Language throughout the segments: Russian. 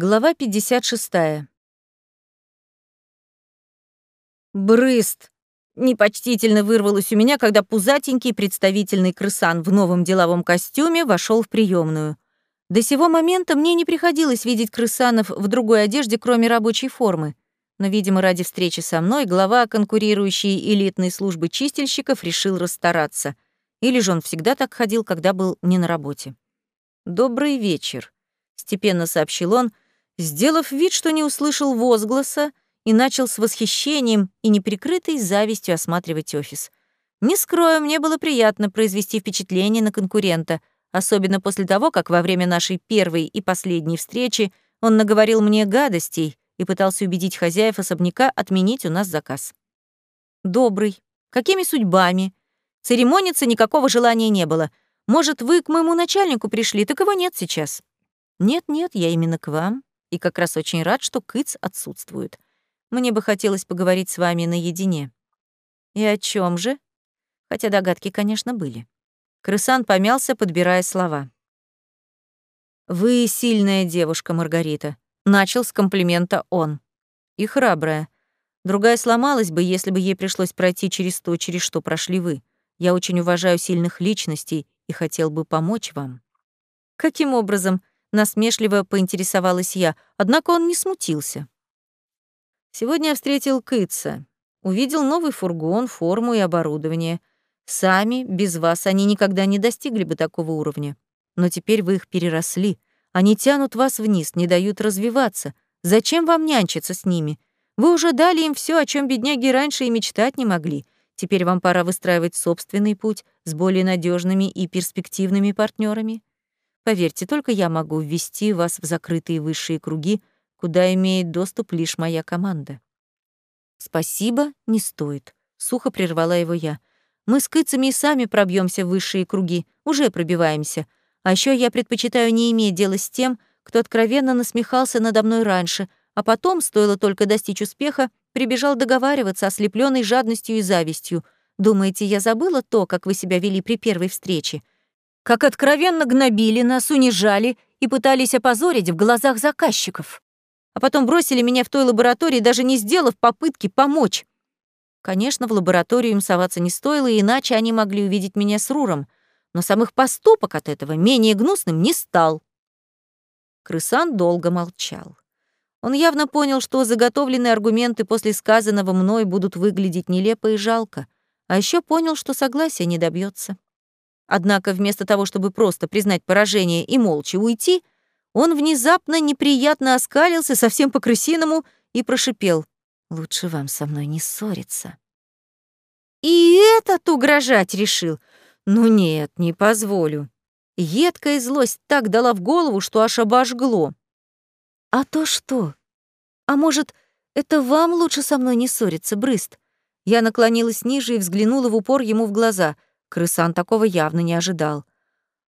Глава 56. Брыст! Непочтительно вырвалось у меня, когда пузатенький представительный крысан в новом деловом костюме вошел в приемную. До сего момента мне не приходилось видеть крысанов в другой одежде, кроме рабочей формы. Но, видимо, ради встречи со мной глава конкурирующей элитной службы чистильщиков решил расстараться. Или же он всегда так ходил, когда был не на работе. «Добрый вечер», — степенно сообщил он, — сделав вид, что не услышал возгласа, и начал с восхищением и неприкрытой завистью осматривать офис. Не скрою, мне было приятно произвести впечатление на конкурента, особенно после того, как во время нашей первой и последней встречи он наговорил мне гадостей и пытался убедить хозяев особняка отменить у нас заказ. «Добрый. Какими судьбами? Церемониться никакого желания не было. Может, вы к моему начальнику пришли, так его нет сейчас». «Нет-нет, я именно к вам и как раз очень рад, что Кыц отсутствует. Мне бы хотелось поговорить с вами наедине». «И о чем же?» Хотя догадки, конечно, были. Крысан помялся, подбирая слова. «Вы сильная девушка, Маргарита», — начал с комплимента он. «И храбрая. Другая сломалась бы, если бы ей пришлось пройти через то, через что прошли вы. Я очень уважаю сильных личностей и хотел бы помочь вам». «Каким образом?» Насмешливо поинтересовалась я, однако он не смутился. Сегодня я встретил Кытса. Увидел новый фургон, форму и оборудование. Сами, без вас, они никогда не достигли бы такого уровня. Но теперь вы их переросли. Они тянут вас вниз, не дают развиваться. Зачем вам нянчиться с ними? Вы уже дали им все, о чем бедняги раньше и мечтать не могли. Теперь вам пора выстраивать собственный путь с более надежными и перспективными партнерами. Поверьте, только я могу ввести вас в закрытые высшие круги, куда имеет доступ лишь моя команда. Спасибо, не стоит, сухо прервала его я. Мы с кыцами и сами пробьемся в высшие круги, уже пробиваемся. А еще я предпочитаю не иметь дела с тем, кто откровенно насмехался надо мной раньше, а потом, стоило только достичь успеха, прибежал договариваться, ослепленный жадностью и завистью. Думаете, я забыла то, как вы себя вели при первой встрече? Как откровенно гнобили нас, унижали и пытались опозорить в глазах заказчиков. А потом бросили меня в той лаборатории, даже не сделав попытки помочь. Конечно, в лабораторию им соваться не стоило, иначе они могли увидеть меня с Руром, но сам их поступок от этого менее гнусным не стал. Крысан долго молчал. Он явно понял, что заготовленные аргументы после сказанного мной будут выглядеть нелепо и жалко, а еще понял, что согласия не добьется. Однако вместо того, чтобы просто признать поражение и молча уйти, он внезапно неприятно оскалился совсем по-крысиному и прошипел. «Лучше вам со мной не ссориться». И этот угрожать решил. Ну нет, не позволю. Едкая злость так дала в голову, что аж обожгло. А то что? А может, это вам лучше со мной не ссориться, Брыст? Я наклонилась ниже и взглянула в упор ему в глаза — Крысан такого явно не ожидал.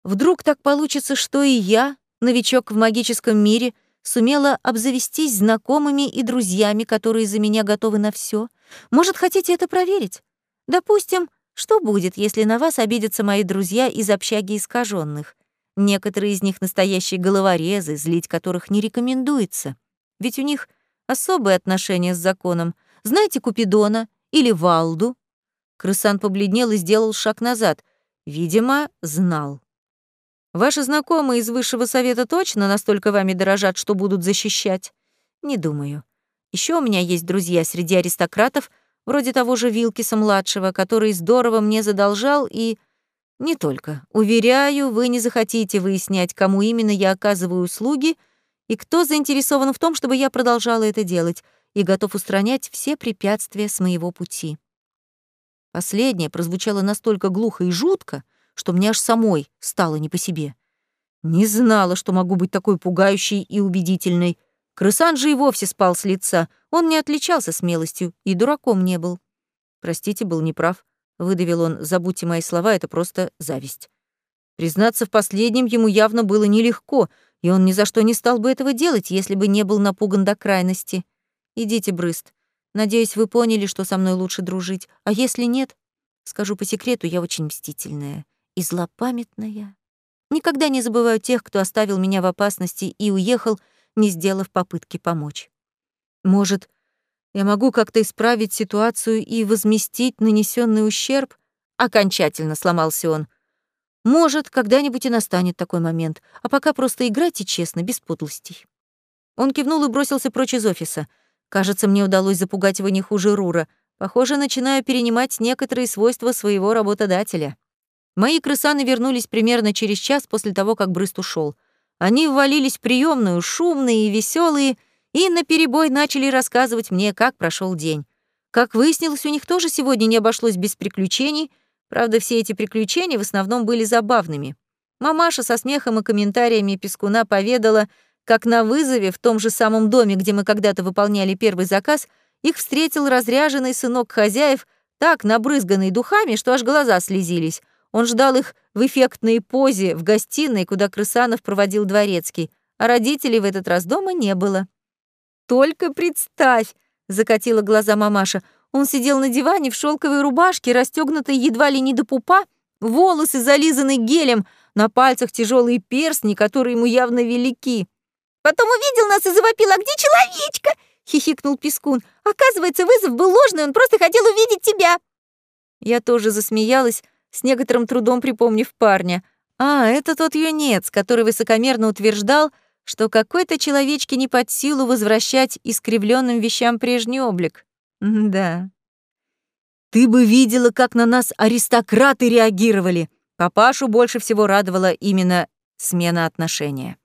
Вдруг так получится, что и я, новичок в магическом мире, сумела обзавестись знакомыми и друзьями, которые за меня готовы на все. Может, хотите это проверить? Допустим, что будет, если на вас обидятся мои друзья из общаги искаженных? Некоторые из них настоящие головорезы, злить которых не рекомендуется. Ведь у них особые отношения с законом. Знаете Купидона или Валду? Крысан побледнел и сделал шаг назад. Видимо, знал. Ваши знакомые из высшего совета точно настолько вами дорожат, что будут защищать? Не думаю. Еще у меня есть друзья среди аристократов, вроде того же Вилкиса-младшего, который здорово мне задолжал и... Не только. Уверяю, вы не захотите выяснять, кому именно я оказываю услуги и кто заинтересован в том, чтобы я продолжала это делать и готов устранять все препятствия с моего пути. Последнее прозвучало настолько глухо и жутко, что мне аж самой стало не по себе. Не знала, что могу быть такой пугающей и убедительной. Крысан же и вовсе спал с лица. Он не отличался смелостью и дураком не был. Простите, был неправ. Выдавил он, забудьте мои слова, это просто зависть. Признаться в последнем ему явно было нелегко, и он ни за что не стал бы этого делать, если бы не был напуган до крайности. Идите, Брыст, Надеюсь, вы поняли, что со мной лучше дружить. А если нет, скажу по секрету, я очень мстительная и злопамятная. Никогда не забываю тех, кто оставил меня в опасности и уехал, не сделав попытки помочь. Может, я могу как-то исправить ситуацию и возместить нанесенный ущерб? Окончательно сломался он. Может, когда-нибудь и настанет такой момент, а пока просто играйте честно, без подлостей. Он кивнул и бросился прочь из офиса. Кажется, мне удалось запугать его не хуже Рура. Похоже, начинаю перенимать некоторые свойства своего работодателя. Мои крысаны вернулись примерно через час после того, как Брыст ушел. Они ввалились в приемную, шумные и веселые, и наперебой начали рассказывать мне, как прошел день. Как выяснилось, у них тоже сегодня не обошлось без приключений, правда, все эти приключения в основном были забавными. Мамаша со смехом и комментариями Пескуна поведала, как на вызове в том же самом доме, где мы когда-то выполняли первый заказ, их встретил разряженный сынок хозяев, так набрызганный духами, что аж глаза слезились. Он ждал их в эффектной позе в гостиной, куда Крысанов проводил дворецкий, а родителей в этот раз дома не было. «Только представь!» — закатила глаза мамаша. Он сидел на диване в шелковой рубашке, расстегнутой едва ли не до пупа, волосы зализаны гелем, на пальцах тяжелые перстни, которые ему явно велики. «Потом увидел нас и завопил, а где человечка?» — хихикнул Пескун. «Оказывается, вызов был ложный, он просто хотел увидеть тебя». Я тоже засмеялась, с некоторым трудом припомнив парня. «А, это тот юнец, который высокомерно утверждал, что какой-то человечке не под силу возвращать искривленным вещам прежний облик. да. Ты бы видела, как на нас аристократы реагировали. Папашу больше всего радовала именно смена отношения.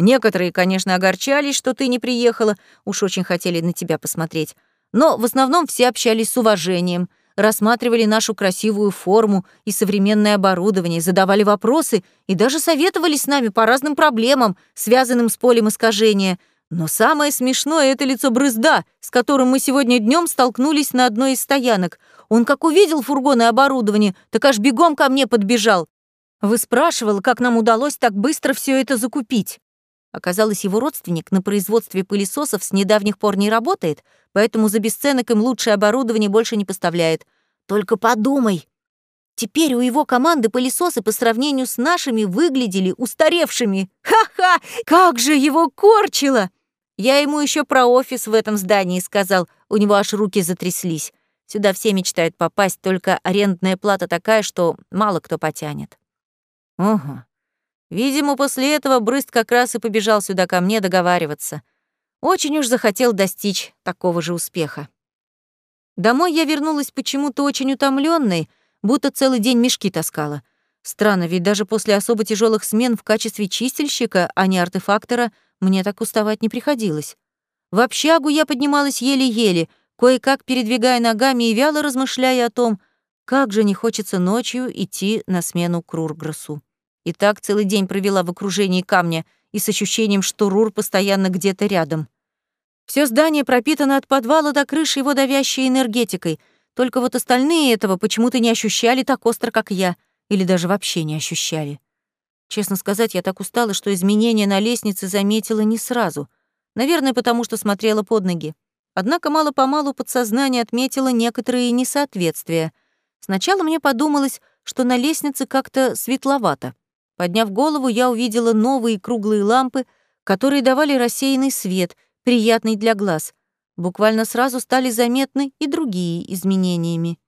Некоторые, конечно, огорчались, что ты не приехала, уж очень хотели на тебя посмотреть. Но в основном все общались с уважением — рассматривали нашу красивую форму и современное оборудование, задавали вопросы и даже советовали с нами по разным проблемам, связанным с полем искажения. Но самое смешное — это лицо Брызда, с которым мы сегодня днем столкнулись на одной из стоянок. Он как увидел фургон и оборудование, так аж бегом ко мне подбежал. Выспрашивал, как нам удалось так быстро все это закупить. Оказалось, его родственник на производстве пылесосов с недавних пор не работает, поэтому за бесценок им лучшее оборудование больше не поставляет. Только подумай, теперь у его команды пылесосы по сравнению с нашими выглядели устаревшими. Ха-ха, как же его корчило! Я ему еще про офис в этом здании сказал, у него аж руки затряслись. Сюда все мечтают попасть, только арендная плата такая, что мало кто потянет. Ага. Видимо, после этого Брыст как раз и побежал сюда ко мне договариваться. Очень уж захотел достичь такого же успеха. Домой я вернулась почему-то очень утомленной, будто целый день мешки таскала. Странно, ведь даже после особо тяжелых смен в качестве чистильщика, а не артефактора, мне так уставать не приходилось. В общагу я поднималась еле-еле, кое-как передвигая ногами и вяло размышляя о том, как же не хочется ночью идти на смену Крурграсу. И так целый день провела в окружении камня и с ощущением, что Рур постоянно где-то рядом. Все здание пропитано от подвала до крыши его давящей энергетикой, только вот остальные этого почему-то не ощущали так остро, как я, или даже вообще не ощущали. Честно сказать, я так устала, что изменения на лестнице заметила не сразу. Наверное, потому что смотрела под ноги. Однако мало-помалу подсознание отметило некоторые несоответствия. Сначала мне подумалось, что на лестнице как-то светловато. Подняв голову, я увидела новые круглые лампы, которые давали рассеянный свет, приятный для глаз. Буквально сразу стали заметны и другие изменениями.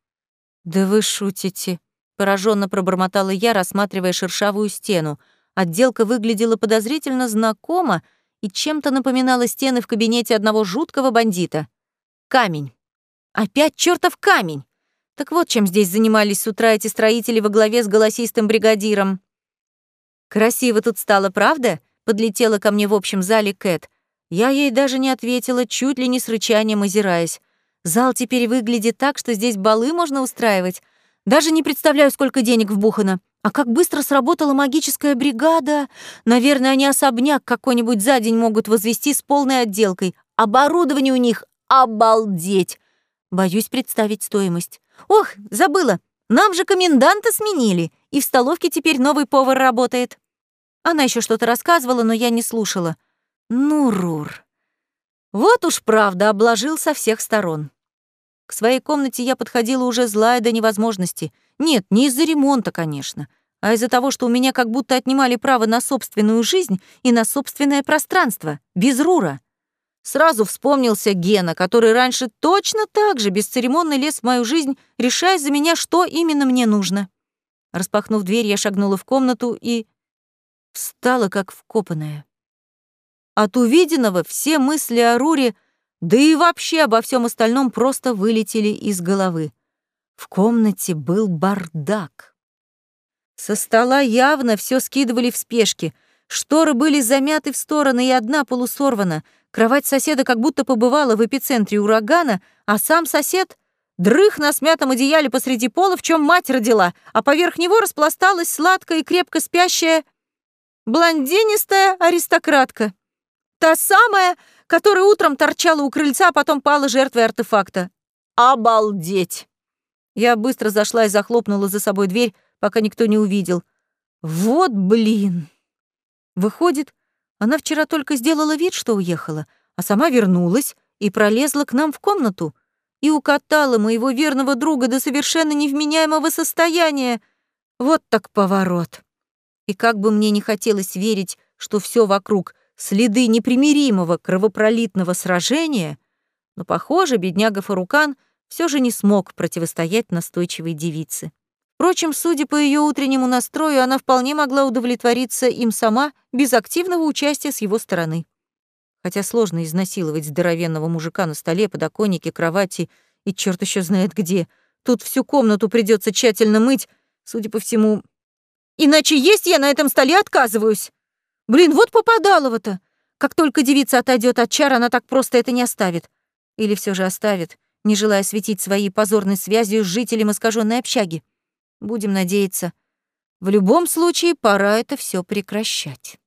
«Да вы шутите», — пораженно пробормотала я, рассматривая шершавую стену. Отделка выглядела подозрительно знакомо и чем-то напоминала стены в кабинете одного жуткого бандита. Камень. Опять чертов камень! Так вот, чем здесь занимались с утра эти строители во главе с голосистым бригадиром. «Красиво тут стало, правда?» — подлетела ко мне в общем зале Кэт. Я ей даже не ответила, чуть ли не с рычанием озираясь. Зал теперь выглядит так, что здесь балы можно устраивать. Даже не представляю, сколько денег вбухано. А как быстро сработала магическая бригада. Наверное, они особняк какой-нибудь за день могут возвести с полной отделкой. Оборудование у них обалдеть. Боюсь представить стоимость. Ох, забыла. Нам же коменданта сменили, и в столовке теперь новый повар работает. Она еще что-то рассказывала, но я не слушала. Ну, Рур. Вот уж правда, обложил со всех сторон. К своей комнате я подходила уже злая до невозможности. Нет, не из-за ремонта, конечно. а из-за того, что у меня как будто отнимали право на собственную жизнь и на собственное пространство, без Рура. Сразу вспомнился Гена, который раньше точно так же бесцеремонно лез в мою жизнь, решая за меня, что именно мне нужно. Распахнув дверь, я шагнула в комнату и встала как вкопанная. От увиденного все мысли о Руре, да и вообще обо всем остальном просто вылетели из головы. В комнате был бардак. Со стола явно все скидывали в спешке. Шторы были замяты в стороны, и одна полусорвана. Кровать соседа как будто побывала в эпицентре урагана, а сам сосед дрых на смятом одеяле посреди пола, в чем мать родила, а поверх него распласталась сладкая и крепко спящая блондинистая аристократка. Та самая, которая утром торчала у крыльца, а потом пала жертвой артефакта. Обалдеть! Я быстро зашла и захлопнула за собой дверь, пока никто не увидел. Вот блин! Выходит, она вчера только сделала вид, что уехала, а сама вернулась и пролезла к нам в комнату и укатала моего верного друга до совершенно невменяемого состояния. Вот так поворот. И как бы мне не хотелось верить, что все вокруг — следы непримиримого кровопролитного сражения, но, похоже, бедняга Фарукан все же не смог противостоять настойчивой девице. Впрочем, судя по ее утреннему настрою, она вполне могла удовлетвориться им сама, без активного участия с его стороны. Хотя сложно изнасиловать здоровенного мужика на столе, подоконнике, кровати и черт еще знает где. Тут всю комнату придется тщательно мыть, судя по всему. Иначе есть я на этом столе отказываюсь. Блин, вот попадалово-то. Как только девица отойдет от чар, она так просто это не оставит. Или все же оставит, не желая светить своей позорной связью с жителем искаженной общаги. Будем надеяться. В любом случае, пора это все прекращать.